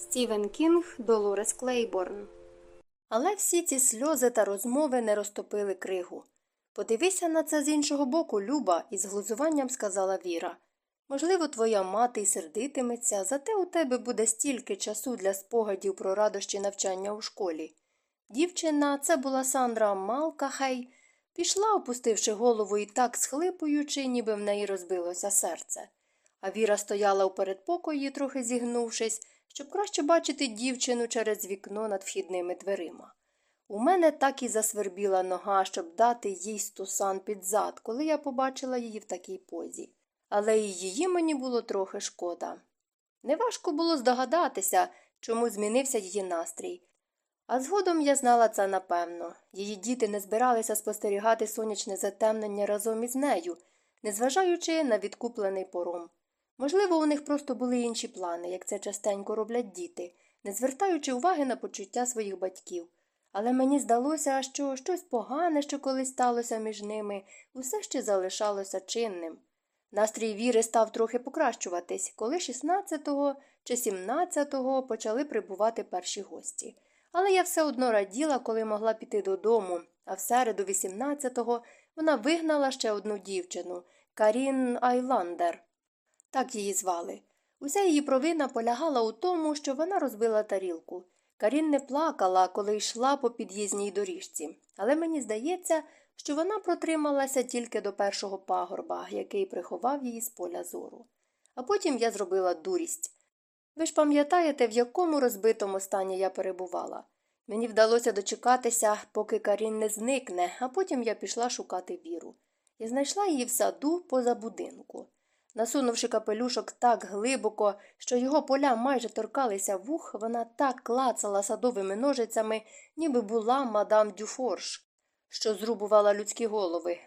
Стівен Кінг Долорес Клейборн. Але всі ці сльози та розмови не розтопили кригу. Подивися на це з іншого боку, Люба, із глузуванням сказала Віра. Можливо, твоя мати й сердитиметься, зате у тебе буде стільки часу для спогадів про радощі навчання у школі. Дівчина, це була Сандра Малкахей, пішла, опустивши голову і так схлипуючи, ніби в неї розбилося серце. А Віра стояла у передпокої, трохи зігнувшись, щоб краще бачити дівчину через вікно над вхідними дверима. У мене так і засвербіла нога, щоб дати їй стусан під зад, коли я побачила її в такій позі. Але і її мені було трохи шкода. Неважко було здогадатися, чому змінився її настрій. А згодом я знала це напевно. Її діти не збиралися спостерігати сонячне затемнення разом із нею, незважаючи на відкуплений пором. Можливо, у них просто були інші плани, як це частенько роблять діти, не звертаючи уваги на почуття своїх батьків. Але мені здалося, що щось погане, що колись сталося між ними, усе ще залишалося чинним. Настрій віри став трохи покращуватись, коли 16-го чи 17-го почали прибувати перші гості. Але я все одно раділа, коли могла піти додому, а в середу 18-го вона вигнала ще одну дівчину Карін Айландер. Так її звали. Уся її провина полягала у тому, що вона розбила тарілку. Карін не плакала, коли йшла по під'їзній доріжці, але мені здається, що вона протрималася тільки до першого пагорба, який приховав її з поля зору. А потім я зробила дурість. Ви ж пам'ятаєте, в якому розбитому стані я перебувала? Мені вдалося дочекатися, поки Карін не зникне, а потім я пішла шукати віру. Я знайшла її в саду поза будинку. Насунувши капелюшок так глибоко, що його поля майже торкалися вух, вона так клацала садовими ножицями, ніби була мадам Дюфорш, що зрубувала людські голови,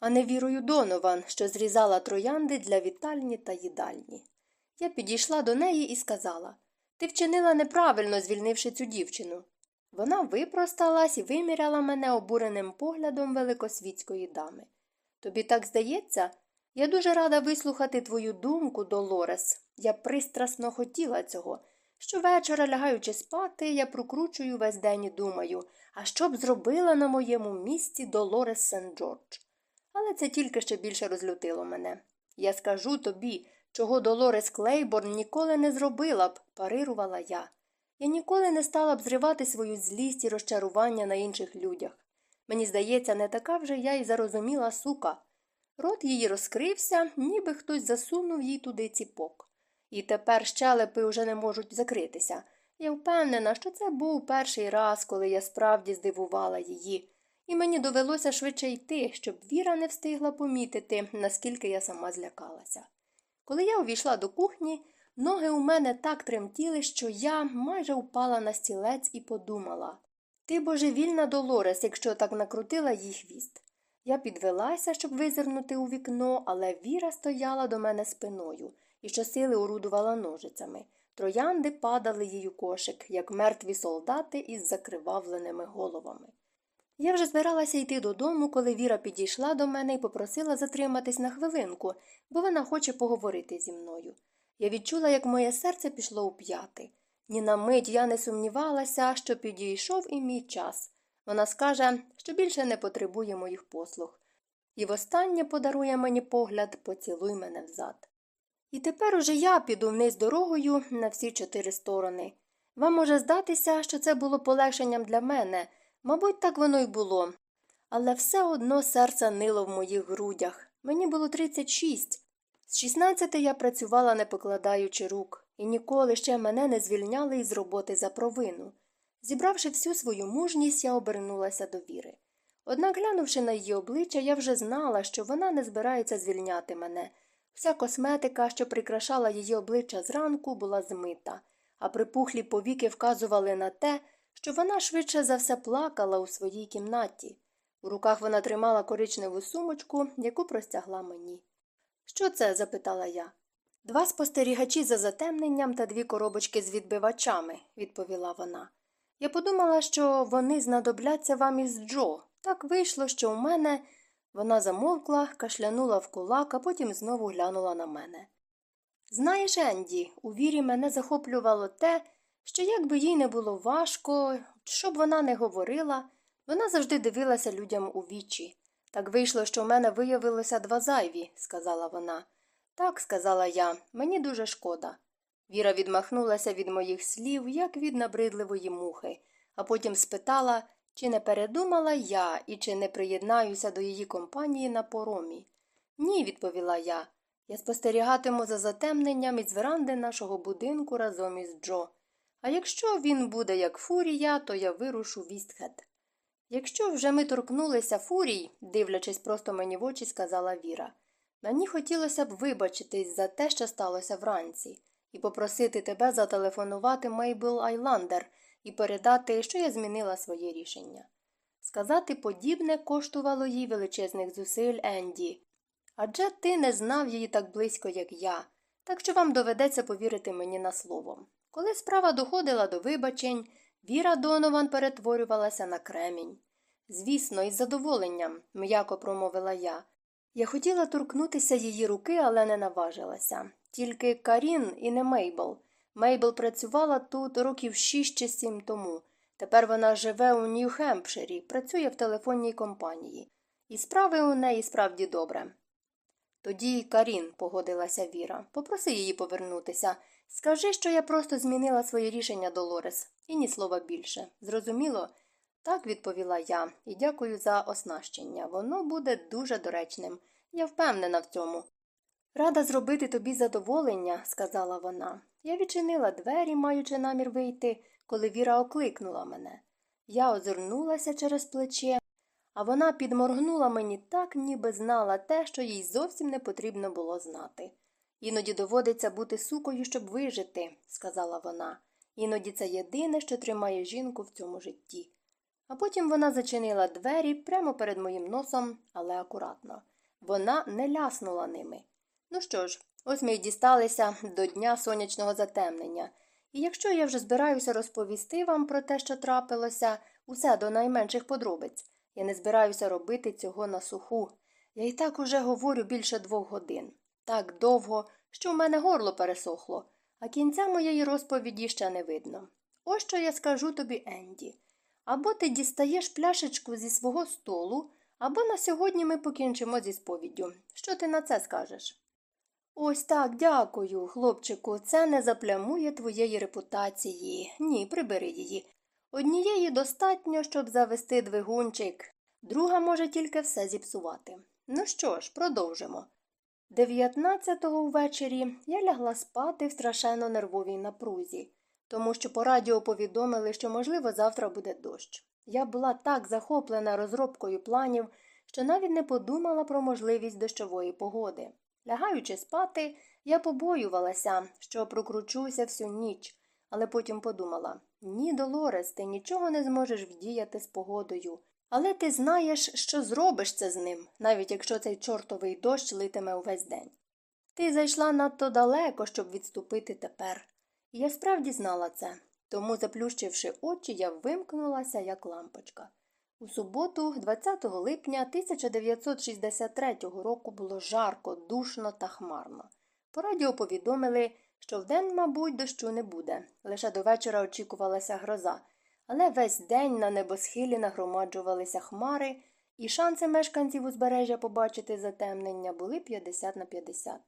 а не вірою Донован, що зрізала троянди для вітальні та їдальні. Я підійшла до неї і сказала Ти вчинила неправильно, звільнивши цю дівчину. Вона випросталась і виміряла мене обуреним поглядом великосвітської дами. Тобі так здається? Я дуже рада вислухати твою думку, Долорес. Я пристрасно хотіла цього. Щовечора, лягаючи спати, я прокручую весь день і думаю, а що б зробила на моєму місці Долорес Сент Джордж. Але це тільки ще більше розлютило мене. Я скажу тобі, чого Долорес Клейборн ніколи не зробила б, парирувала я. Я ніколи не стала б зривати свою злість і розчарування на інших людях. Мені здається, не така вже я й зарозуміла сука. Рот її розкрився, ніби хтось засунув їй туди ціпок. І тепер щелепи вже не можуть закритися. Я впевнена, що це був перший раз, коли я справді здивувала її, і мені довелося швидше йти, щоб Віра не встигла помітити, наскільки я сама злякалася. Коли я увійшла до кухні, ноги у мене так тремтіли, що я майже впала на стілець і подумала ти божевільна Долорес, якщо так накрутила їй хвіст. Я підвелася, щоб визирнути у вікно, але Віра стояла до мене спиною і щосили орудувала ножицями. Троянди падали їй у кошик, як мертві солдати із закривавленими головами. Я вже збиралася йти додому, коли Віра підійшла до мене і попросила затриматись на хвилинку, бо вона хоче поговорити зі мною. Я відчула, як моє серце пішло у п'яти. Ні на мить я не сумнівалася, що підійшов і мій час. Вона скаже, що більше не потребує моїх послуг. І востаннє подарує мені погляд, поцілуй мене взад. І тепер уже я піду вниз дорогою на всі чотири сторони. Вам може здатися, що це було полегшенням для мене, мабуть, так воно й було. Але все одно серце нило в моїх грудях. Мені було 36. З 16 я працювала, не покладаючи рук, і ніколи ще мене не звільняли із роботи за провину. Зібравши всю свою мужність, я обернулася до віри. Однак, глянувши на її обличчя, я вже знала, що вона не збирається звільняти мене. Вся косметика, що прикрашала її обличчя зранку, була змита, а припухлі повіки вказували на те, що вона швидше за все плакала у своїй кімнаті. У руках вона тримала коричневу сумочку, яку простягла мені. Що це? запитала я. Два спостерігачі за затемненням та дві коробочки з відбивачами, відповіла вона. Я подумала, що вони знадобляться вам із Джо. Так вийшло, що у мене. Вона замовкла, кашлянула в кулак, а потім знову глянула на мене. Знаєш, Енді, у вірі мене захоплювало те, що як би їй не було важко, щоб вона не говорила, вона завжди дивилася людям у вічі. Так вийшло, що в мене виявилося два зайві, сказала вона. Так, сказала я, мені дуже шкода. Віра відмахнулася від моїх слів, як від набридливої мухи, а потім спитала, чи не передумала я і чи не приєднаюся до її компанії на поромі. Ні, відповіла я. Я спостерігатиму за затемненням із веранди нашого будинку разом із Джо. А якщо він буде як фурія, то я вирушу Вістхет. Якщо вже ми торкнулися фурій, дивлячись просто мені в очі, сказала Віра. Мені хотілося б вибачитись за те, що сталося вранці, і попросити тебе зателефонувати Мейбл Айландер і передати, що я змінила своє рішення. Сказати подібне коштувало їй величезних зусиль Енді. Адже ти не знав її так близько, як я, так що вам доведеться повірити мені на слово. Коли справа доходила до вибачень, Віра Донован перетворювалася на кремінь. Звісно, із задоволенням, м'яко промовила я. Я хотіла торкнутися її руки, але не наважилася. Тільки Карін і не Мейбл. Мейбл працювала тут років шість чи сім тому. Тепер вона живе у Нью-Хемпширі, працює в телефонній компанії. І справи у неї справді добре. Тоді Карін, погодилася Віра, попроси її повернутися. Скажи, що я просто змінила своє рішення Долорес, і ні слова більше. Зрозуміло? Так, відповіла я, і дякую за оснащення. Воно буде дуже доречним. Я впевнена в цьому. Рада зробити тобі задоволення, сказала вона. Я відчинила двері, маючи намір вийти, коли Віра окликнула мене. Я озирнулася через плече, а вона підморгнула мені так, ніби знала те, що їй зовсім не потрібно було знати. Іноді доводиться бути сукою, щоб вижити, сказала вона. Іноді це єдине, що тримає жінку в цьому житті. А потім вона зачинила двері прямо перед моїм носом, але акуратно. Вона не ляснула ними. Ну що ж, ось ми й дісталися до дня сонячного затемнення. І якщо я вже збираюся розповісти вам про те, що трапилося, усе до найменших подробиць, я не збираюся робити цього на суху. Я і так уже говорю більше двох годин. Так довго, що в мене горло пересохло, а кінця моєї розповіді ще не видно. Ось що я скажу тобі, Енді. Або ти дістаєш пляшечку зі свого столу, або на сьогодні ми покінчимо зі сповіддю. Що ти на це скажеш? Ось так, дякую, хлопчику, це не заплямує твоєї репутації. Ні, прибери її. Однієї достатньо, щоб завести двигунчик, друга може тільки все зіпсувати. Ну що ж, продовжимо. Дев'ятнадцятого ввечері я лягла спати в страшенно нервовій напрузі, тому що по радіо повідомили, що, можливо, завтра буде дощ. Я була так захоплена розробкою планів, що навіть не подумала про можливість дощової погоди. Лягаючи спати, я побоювалася, що прокручуся всю ніч, але потім подумала ні, Долорес, ти нічого не зможеш вдіяти з погодою. Але ти знаєш, що зробиш це з ним, навіть якщо цей чортовий дощ литиме увесь день. Ти зайшла надто далеко, щоб відступити тепер. І я справді знала це, тому, заплющивши очі, я вимкнулася, як лампочка. У суботу, 20 липня 1963 року, було жарко, душно та хмарно. По радіо повідомили, що вдень, мабуть, дощу не буде. Лише до вечора очікувалася гроза. Але весь день на небосхилі нагромаджувалися хмари, і шанси мешканців узбережжя побачити затемнення були 50 на 50.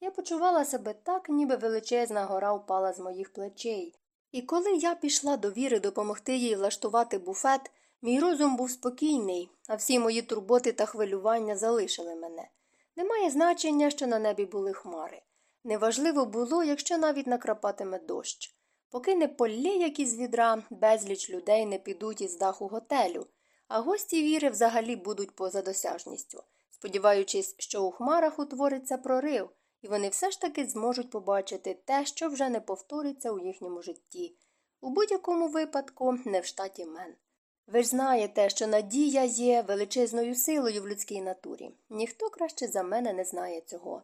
Я почувала себе так, ніби величезна гора впала з моїх плечей. І коли я пішла до віри допомогти їй влаштувати буфет, мій розум був спокійний, а всі мої турботи та хвилювання залишили мене. Немає значення, що на небі були хмари. Неважливо було, якщо навіть накрапатиме дощ. Поки не полє, як із відра, безліч людей не підуть із даху готелю, а гості віри взагалі будуть поза досяжністю, сподіваючись, що у хмарах утвориться прорив, і вони все ж таки зможуть побачити те, що вже не повториться у їхньому житті. У будь-якому випадку не в штаті Мен. Ви ж знаєте, що надія є величезною силою в людській натурі. Ніхто краще за мене не знає цього.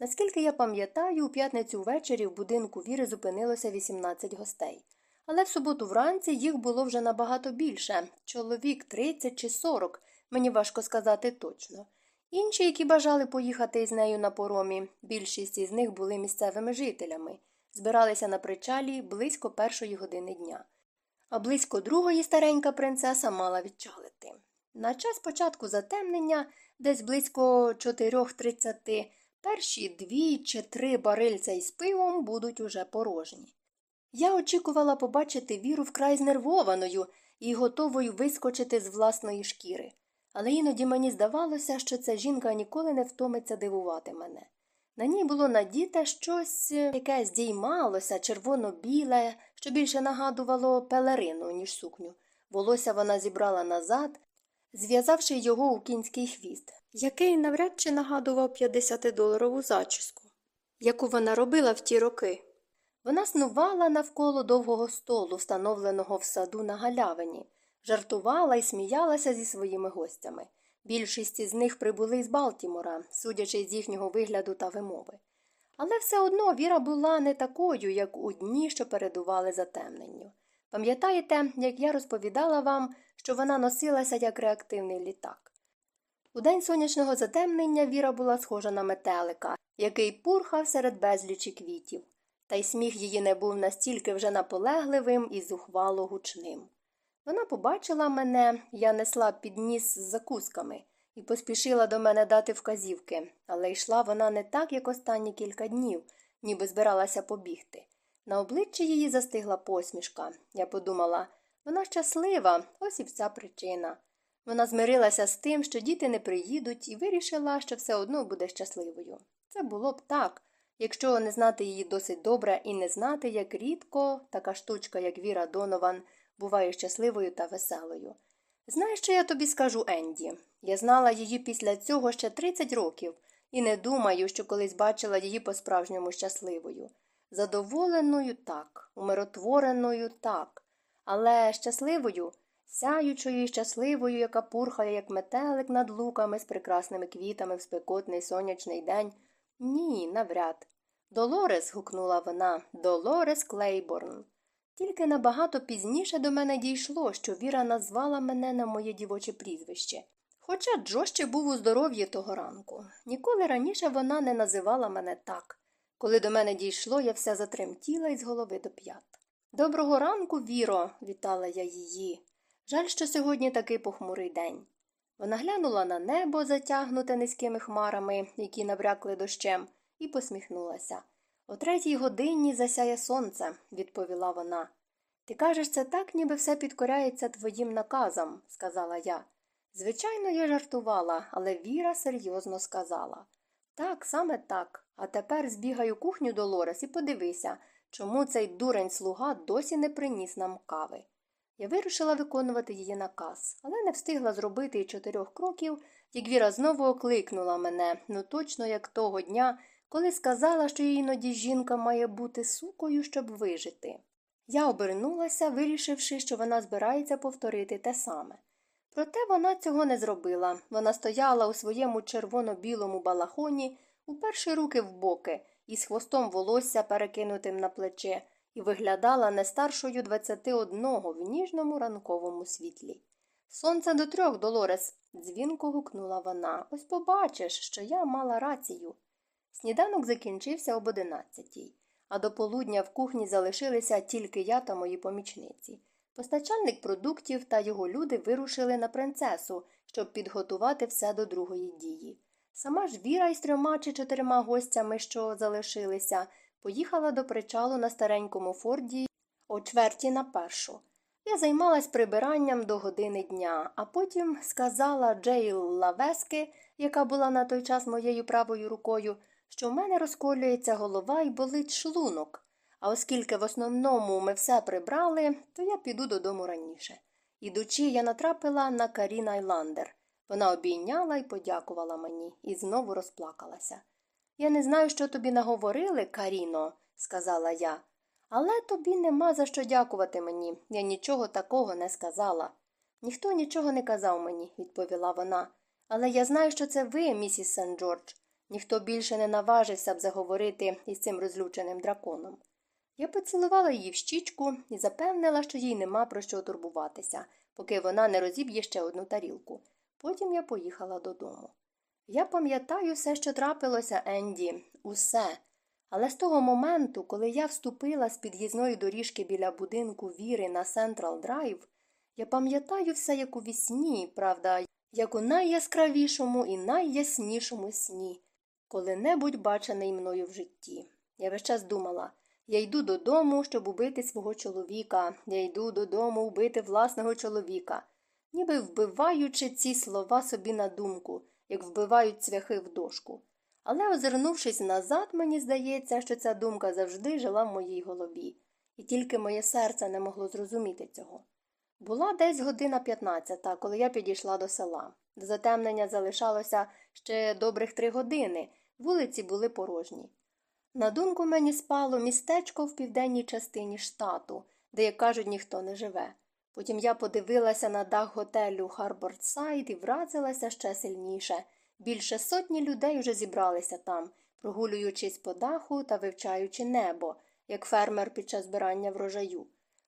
Наскільки я пам'ятаю, у п'ятницю ввечері в будинку Віри зупинилося 18 гостей. Але в суботу вранці їх було вже набагато більше чоловік 30 чи 40, мені важко сказати точно. Інші, які бажали поїхати із нею на поромі, більшість із них були місцевими жителями. збиралися на причалі близько першої години дня. А близько другої старенька принцеса мала відчалити. На час початку затемнення, десь близько 4.30, перші дві чи три барильця із пивом будуть уже порожні. Я очікувала побачити віру вкрай знервованою і готовою вискочити з власної шкіри, але іноді мені здавалося, що ця жінка ніколи не втомиться дивувати мене. На ній було надіте щось, яке здіймалося, червоно-біле, що більше нагадувало пелерину, ніж сукню. Волосся вона зібрала назад, зв'язавши його у кінський хвіст, який навряд чи нагадував 50-доларову зачіску, яку вона робила в ті роки. Вона снувала навколо довгого столу, встановленого в саду на галявині, жартувала і сміялася зі своїми гостями. Більшість із них прибули з Балтімора, судячи з їхнього вигляду та вимови. Але все одно віра була не такою, як у дні, що передували затемненню. Пам'ятаєте, як я розповідала вам, що вона носилася як реактивний літак? У день сонячного затемнення Віра була схожа на метелика, який пурхав серед безлічі квітів, та й сміх її не був настільки вже наполегливим і зухвало гучним. Вона побачила мене, я несла підніс з закусками і поспішила до мене дати вказівки, але йшла вона не так, як останні кілька днів, ніби збиралася побігти. На обличчі її застигла посмішка. Я подумала вона щаслива, ось і вся причина. Вона змирилася з тим, що діти не приїдуть, і вирішила, що все одно буде щасливою. Це було б так, якщо не знати її досить добре і не знати, як рідко така штучка, як Віра Донован, буває щасливою та веселою. Знаєш, що я тобі скажу, Енді? Я знала її після цього ще 30 років, і не думаю, що колись бачила її по справжньому щасливою. Задоволеною так, умиротвореною так, але щасливою, сяючою і щасливою, яка пурхає, як метелик над луками з прекрасними квітами в спекотний сонячний день. Ні, навряд. Долорес. гукнула вона, Долорес Клейборн. Тільки набагато пізніше до мене дійшло, що Віра назвала мене на моє дівоче прізвище. Хоча Джо ще був у здоров'ї того ранку. Ніколи раніше вона не називала мене так. Коли до мене дійшло, я вся затремтіла із голови до п'ят. Доброго ранку, Віро, вітала я її. Жаль, що сьогодні такий похмурий день. Вона глянула на небо, затягнуте низькими хмарами, які набрякли дощем, і посміхнулася. О третій годині засяє сонце, відповіла вона. Ти кажеш це так, ніби все підкоряється твоїм наказам, сказала я. Звичайно, я жартувала, але Віра серйозно сказала. Так, саме так. А тепер збігай у кухню до Лорес і подивися, чому цей дурень слуга досі не приніс нам кави. Я вирушила виконувати її наказ, але не встигла зробити й чотирьох кроків, як Віра знову окликнула мене, ну точно як того дня, коли сказала, що іноді жінка має бути сукою, щоб вижити. Я обернулася, вирішивши, що вона збирається повторити те саме. Проте вона цього не зробила. Вона стояла у своєму червоно-білому балахоні, уперши руки в боки, із хвостом волосся, перекинутим на плече, і виглядала не старшою двадцяти одного в ніжному ранковому світлі. Сонце до трьох, Долорес, дзвінко гукнула вона. Ось побачиш, що я мала рацію. Сніданок закінчився об одинадцятій, а до полудня в кухні залишилися тільки я та мої помічниці. Постачальник продуктів та його люди вирушили на принцесу, щоб підготувати все до другої дії. Сама ж Віра із трьома чи чотирма гостями, що залишилися, поїхала до причалу на старенькому форді о чверті на першу. Я займалась прибиранням до години дня, а потім сказала Джейл Лавески, яка була на той час моєю правою рукою, що в мене розколюється голова і болить шлунок. А оскільки в основному ми все прибрали, то я піду додому раніше. Ідучи, я натрапила на Карін Айландер. Вона обійняла і подякувала мені і знову розплакалася. Я не знаю, що тобі наговорили, Каріно, сказала я, але тобі нема за що дякувати мені. Я нічого такого не сказала. Ніхто нічого не казав мені, відповіла вона. Але я знаю, що це ви, місіс Сен Джордж. Ніхто більше не наважився б заговорити із цим розлюченим драконом. Я поцілувала її в щічку і запевнила, що їй нема про що турбуватися, поки вона не розіб'є ще одну тарілку. Потім я поїхала додому. Я пам'ятаю все, що трапилося, Енді, усе. Але з того моменту, коли я вступила з під'їзної доріжки біля будинку Віри на Централ Драйв, я пам'ятаю все як уві сні, правда, як у найяскравішому і найяснішому сні, коли-небудь бачений мною в житті. Я весь час думала я йду додому, щоб убити свого чоловіка, я йду додому вбити власного чоловіка, ніби вбиваючи ці слова собі на думку, як вбивають цвяхи в дошку. Але, озирнувшись назад, мені здається, що ця думка завжди жила в моїй голові, і тільки моє серце не могло зрозуміти цього. Була десь година п'ятнадцята, коли я підійшла до села. До затемнення залишалося ще добрих три години, вулиці були порожні. На думку мені спало містечко в південній частині штату, де, як кажуть, ніхто не живе. Потім я подивилася на дах готелю Харбордсайд і вразилася ще сильніше. Більше сотні людей уже зібралися там, прогулюючись по даху та вивчаючи небо, як фермер під час збирання врожаю.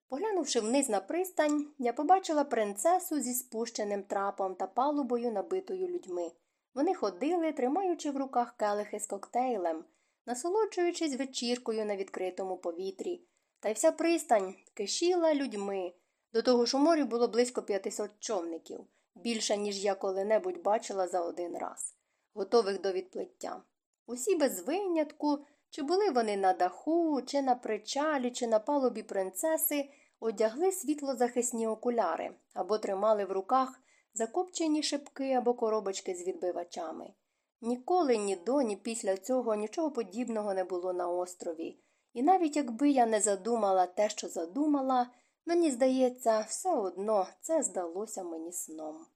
Поглянувши вниз на пристань, я побачила принцесу зі спущеним трапом та палубою, набитою людьми. Вони ходили, тримаючи в руках келихи з коктейлем, насолоджуючись вечіркою на відкритому повітрі. Та й вся пристань кишіла людьми. До того ж у морі було близько 500 човників, більше, ніж я коли-небудь бачила за один раз, готових до відплиття. Усі без винятку, чи були вони на даху, чи на причалі, чи на палубі принцеси, одягли світлозахисні окуляри або тримали в руках закопчені шипки або коробочки з відбивачами. Ніколи ні до, ні після цього нічого подібного не було на острові, і навіть якби я не задумала те, що задумала, мені здається, все одно це здалося мені сном.